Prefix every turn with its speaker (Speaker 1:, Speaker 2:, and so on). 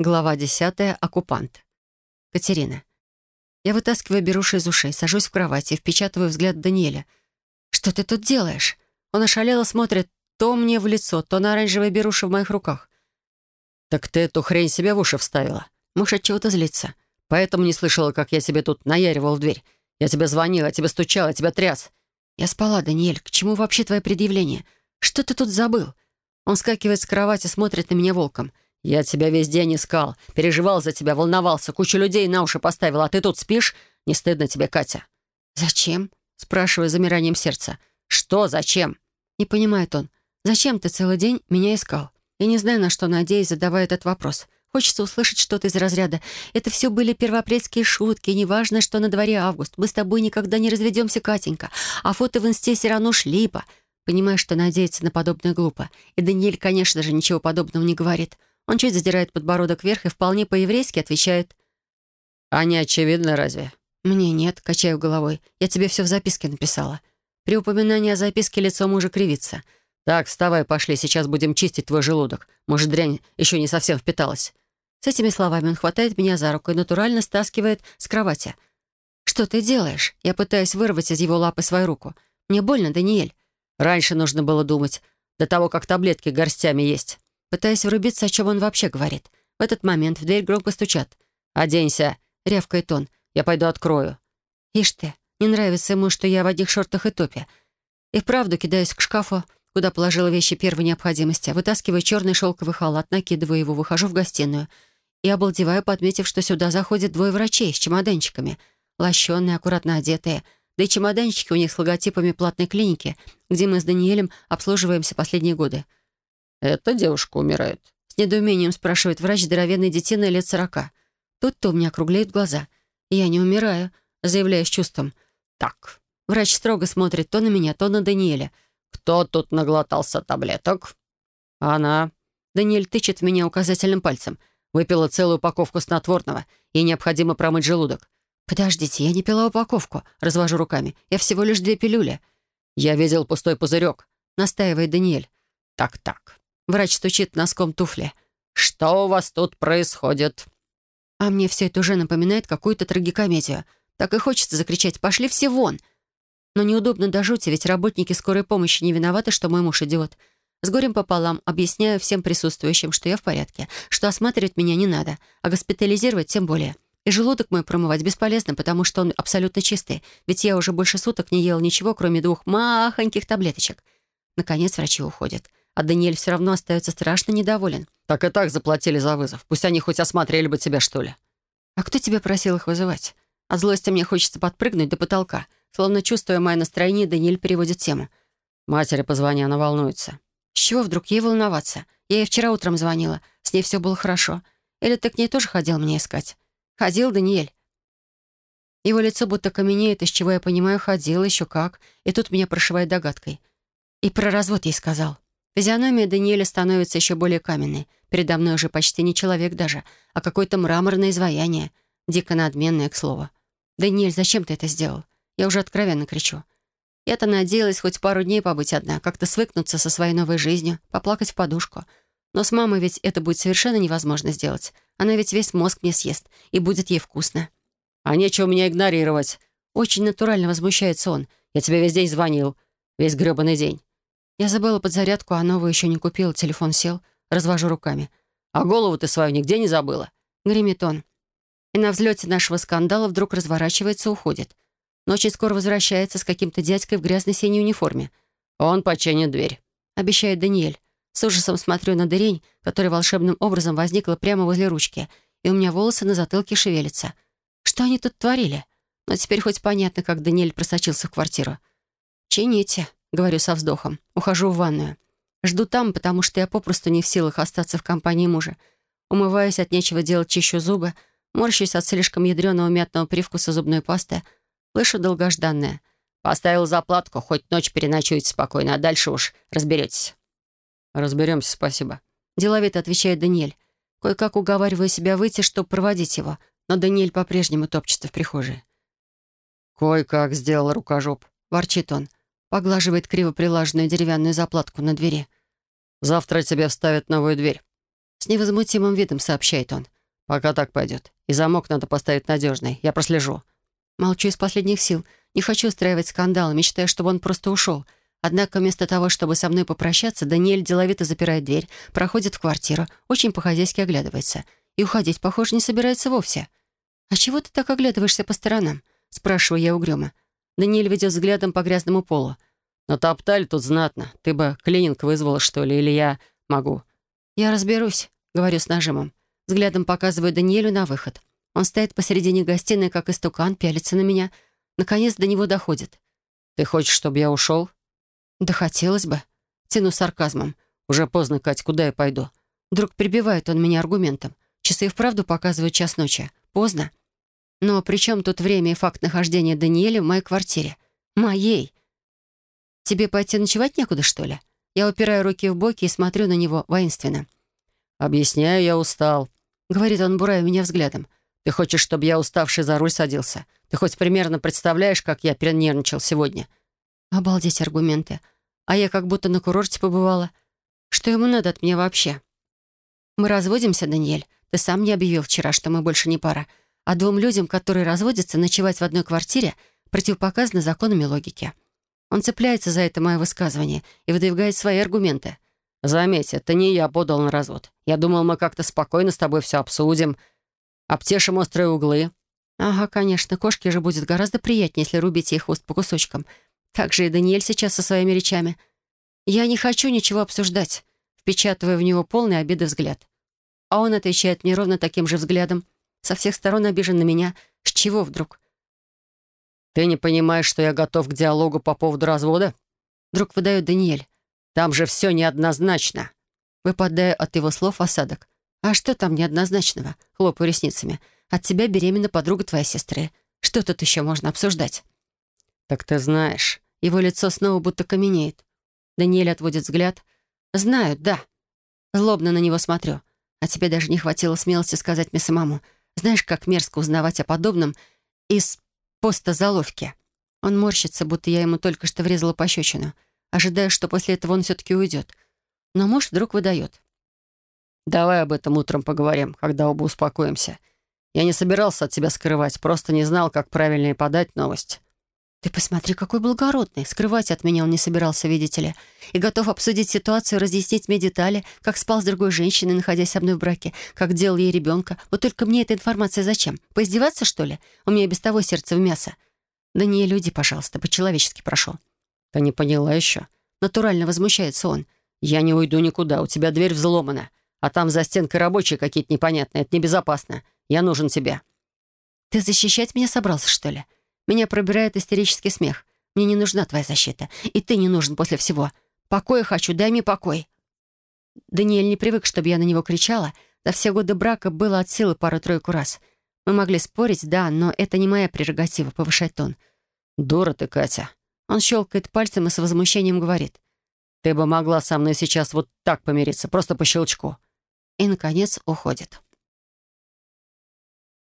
Speaker 1: Глава десятая. Оккупант. Катерина. Я вытаскиваю беруши из ушей, сажусь в кровати и впечатываю взгляд Даниэля. «Что ты тут делаешь?» Он ошалело смотрит то мне в лицо, то на оранжевые беруши в моих руках. «Так ты эту хрень себе в уши вставила?» Муж от чего-то злится. «Поэтому не слышала, как я тебе тут наяривал в дверь. Я тебе звонил, я тебе стучал, я тебя тряс». «Я спала, Даниэль. К чему вообще твое предъявление? Что ты тут забыл?» Он скакивает с кровати, смотрит на меня волком. «Я тебя весь день искал, переживал за тебя, волновался, кучу людей на уши поставил, а ты тут спишь? Не стыдно тебе, Катя?» «Зачем?» — спрашиваю замиранием сердца. «Что зачем?» Не понимает он. «Зачем ты целый день меня искал?» Я не знаю, на что надеюсь, задавая этот вопрос. Хочется услышать что-то из разряда. Это все были первоапрельские шутки, неважно, что на дворе август. Мы с тобой никогда не разведемся, Катенька. А фото в инсте все равно шлипа. Понимаю, что надеяться на подобное глупо. И Даниэль, конечно же, ничего подобного не говорит. Он чуть задирает подбородок вверх и вполне по-еврейски отвечает. «А не очевидно разве?» «Мне нет», — качаю головой. «Я тебе все в записке написала». При упоминании о записке лицо мужа кривится. «Так, вставай, пошли, сейчас будем чистить твой желудок. Может, дрянь еще не совсем впиталась». С этими словами он хватает меня за руку и натурально стаскивает с кровати. «Что ты делаешь?» Я пытаюсь вырвать из его лапы свою руку. «Мне больно, Даниэль». «Раньше нужно было думать, до того, как таблетки горстями есть». Пытаясь врубиться, о чем он вообще говорит. В этот момент в дверь громко стучат. «Оденься!» — рявкает он. «Я пойду открою». «Ишь ты, не нравится ему, что я в одних шортах и топе». И вправду кидаюсь к шкафу, куда положила вещи первой необходимости, вытаскиваю черный шелковый халат, накидываю его, выхожу в гостиную и обалдеваю, подметив, что сюда заходят двое врачей с чемоданчиками, лощенные, аккуратно одетые, да и чемоданчики у них с логотипами платной клиники, где мы с Даниэлем обслуживаемся последние годы. «Эта девушка умирает?» С недоумением спрашивает врач здоровенной детины лет сорока. Тут-то у меня округляют глаза. «Я не умираю», заявляю с чувством. «Так». Врач строго смотрит то на меня, то на Даниэля. «Кто тут наглотался таблеток?» «Она». Даниэль тычет в меня указательным пальцем. Выпила целую упаковку снотворного. Ей необходимо промыть желудок. «Подождите, я не пила упаковку», — развожу руками. «Я всего лишь две пилюли». «Я видел пустой пузырек», — настаивает Даниэль. «Так-так, Врач стучит носком туфли. «Что у вас тут происходит?» А мне все это уже напоминает какую-то трагикомедию. Так и хочется закричать «Пошли все вон!» Но неудобно до жути, ведь работники скорой помощи не виноваты, что мой муж идиот. С горем пополам объясняю всем присутствующим, что я в порядке, что осматривать меня не надо, а госпитализировать тем более. И желудок мой промывать бесполезно, потому что он абсолютно чистый, ведь я уже больше суток не ел ничего, кроме двух махоньких таблеточек. Наконец врачи уходят а Даниэль все равно остается страшно недоволен. «Так и так заплатили за вызов. Пусть они хоть осмотрели бы тебя, что ли». «А кто тебя просил их вызывать?» От злости мне хочется подпрыгнуть до потолка. Словно чувствуя мое настроение, Даниэль переводит тему. «Матери позвони, она волнуется». «С чего вдруг ей волноваться? Я ей вчера утром звонила. С ней все было хорошо. Или ты к ней тоже ходил меня искать?» «Ходил, Даниэль?» Его лицо будто каменеет, из чего я понимаю, ходил, еще как. И тут меня прошивает догадкой. И про развод ей сказал. Физиономия Даниэля становится еще более каменной. Передо мной уже почти не человек даже, а какое-то мраморное изваяние. Дико надменное, к слову. «Даниэль, зачем ты это сделал?» Я уже откровенно кричу. Я-то надеялась хоть пару дней побыть одна, как-то свыкнуться со своей новой жизнью, поплакать в подушку. Но с мамой ведь это будет совершенно невозможно сделать. Она ведь весь мозг мне съест, и будет ей вкусно. «А нечего меня игнорировать!» Очень натурально возмущается он. «Я тебе весь день звонил. Весь грёбаный день. Я забыла подзарядку, а новую еще не купила. Телефон сел. Развожу руками. «А голову ты свою нигде не забыла?» Гремит он. И на взлете нашего скандала вдруг разворачивается, уходит. Но очень скоро возвращается с каким-то дядькой в грязной синей униформе. «Он починит дверь», — обещает Даниэль. С ужасом смотрю на дырень, которая волшебным образом возникла прямо возле ручки, и у меня волосы на затылке шевелятся. Что они тут творили? Но теперь хоть понятно, как Даниэль просочился в квартиру. «Чините», — говорю со вздохом. Ухожу в ванную. Жду там, потому что я попросту не в силах остаться в компании мужа. Умываюсь от нечего делать, чищу зубы, морщусь от слишком ядреного мятного привкуса зубной пасты. Слышу долгожданное. «Поставил заплатку, хоть ночь переночуете спокойно, а дальше уж разберетесь». «Разберемся, спасибо», — деловито отвечает Даниэль. Кое-как уговариваю себя выйти, чтобы проводить его, но Даниэль по-прежнему топчется в прихожей. «Кое-как сделал рукожоп», — ворчит он. Поглаживает криво прилаженную деревянную заплатку на двери. «Завтра тебе вставят новую дверь». С невозмутимым видом сообщает он.
Speaker 2: «Пока так пойдет. И замок надо поставить надежный. Я прослежу».
Speaker 1: Молчу из последних сил. Не хочу устраивать скандал, мечтая, чтобы он просто ушел. Однако вместо того, чтобы со мной попрощаться, Даниэль деловито запирает дверь, проходит в квартиру, очень по-хозяйски оглядывается. И уходить, похоже, не собирается вовсе. «А чего ты так оглядываешься по сторонам?» — спрашиваю я угрюмо. Даниэль ведет взглядом по грязному полу.
Speaker 2: «Натоптали тут знатно. Ты бы клининг вызвала, что ли, или я могу?»
Speaker 1: «Я разберусь», — говорю с нажимом. Взглядом показываю Даниэлю на выход. Он стоит посередине гостиной, как истукан, пялится на меня. Наконец до него доходит.
Speaker 2: «Ты хочешь, чтобы я ушел?»
Speaker 1: «Да хотелось бы». Тяну сарказмом.
Speaker 2: «Уже поздно, Кать, куда я пойду?»
Speaker 1: Вдруг прибивает он меня аргументом. Часы и вправду показывают час ночи. Поздно. Но при чем тут время и факт нахождения Даниэля в моей квартире? Моей. Тебе пойти ночевать некуда, что ли? Я упираю руки в боки и смотрю на него воинственно.
Speaker 2: «Объясняю, я устал», —
Speaker 1: говорит он, бурая меня взглядом.
Speaker 2: «Ты хочешь, чтобы я уставший за руль садился? Ты хоть примерно представляешь, как я перенервничал сегодня?»
Speaker 1: Обалдеть аргументы. А я как будто на курорте побывала. Что ему надо от меня вообще? Мы разводимся, Даниэль. Ты сам не объявил вчера, что мы больше не пара. А двум людям, которые разводятся, ночевать в одной квартире противопоказано законами логики. Он цепляется за это мое высказывание и выдвигает свои аргументы.
Speaker 2: «Заметь, это не я подал на развод. Я думал, мы как-то спокойно с тобой все обсудим. Обтешим острые углы».
Speaker 1: «Ага, конечно, кошке же будет гораздо приятнее, если рубить ей хвост по кусочкам. Так же и Даниэль сейчас со своими речами. Я не хочу ничего обсуждать», впечатывая в него полный обиды взгляд. А он отвечает мне ровно таким же взглядом. Со всех сторон обижен на меня. С чего вдруг?
Speaker 2: «Ты не понимаешь, что я готов к диалогу по поводу развода?»
Speaker 1: Вдруг выдает Даниэль.
Speaker 2: «Там же все неоднозначно».
Speaker 1: Выпадаю от его слов осадок. «А что там неоднозначного?» Хлопаю ресницами. «От тебя беременна подруга твоей сестры. Что тут еще можно обсуждать?»
Speaker 2: «Так ты знаешь».
Speaker 1: Его лицо снова будто каменеет. Даниэль отводит взгляд. «Знаю, да». Злобно на него смотрю. А тебе даже не хватило смелости сказать мне самому. Знаешь, как мерзко узнавать о подобном из поста заловки. Он морщится, будто я ему только что врезала пощечину. Ожидаю, что после этого он все-таки уйдет. Но муж вдруг выдает.
Speaker 2: «Давай об этом утром поговорим, когда оба успокоимся. Я не собирался от тебя скрывать, просто не знал, как правильно подать новость.
Speaker 1: «Ты посмотри, какой благородный. Скрывать от меня он не собирался, видите ли. И готов обсудить ситуацию, разъяснить мне детали, как спал с другой женщиной, находясь со мной в браке, как делал ей ребенка. Вот только мне эта информация зачем? Поиздеваться, что ли? У меня без того сердце в мясо. Да не люди, пожалуйста, по-человечески прошу».
Speaker 2: «Ты не поняла еще?»
Speaker 1: Натурально возмущается он.
Speaker 2: «Я не уйду никуда, у тебя дверь взломана. А там за стенкой рабочие какие-то непонятные. Это небезопасно. Я нужен тебе».
Speaker 1: «Ты защищать меня собрался, что ли?» Меня пробирает истерический смех. Мне не нужна твоя защита. И ты не нужен после всего. Покоя хочу, дай мне покой. Даниэль не привык, чтобы я на него кричала. За все годы брака было от силы пару-тройку раз. Мы могли спорить, да, но это не моя прерогатива — повышать тон.
Speaker 2: «Дура ты, Катя!»
Speaker 1: Он щелкает пальцем и с возмущением говорит.
Speaker 2: «Ты бы могла со мной сейчас вот так помириться, просто по щелчку».
Speaker 1: И, наконец, уходит.